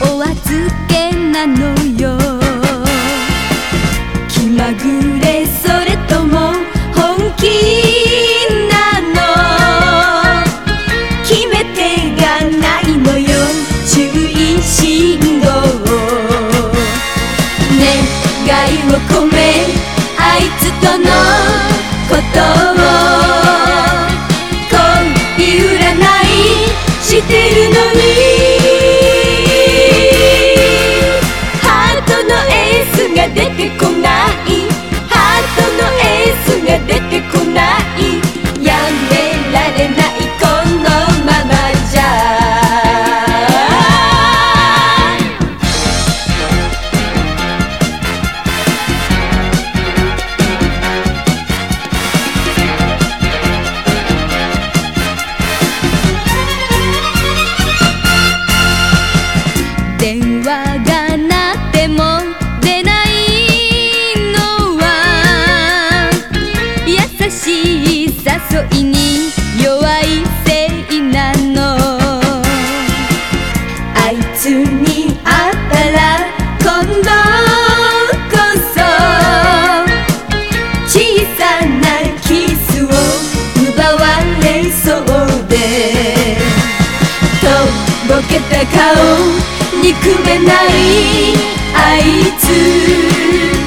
お預けなのよ。気まぐれそれとも本気なの。決め手がないのよ。注意信号願いを込めあいつとのことを。ぼけた顔憎めないあいつ。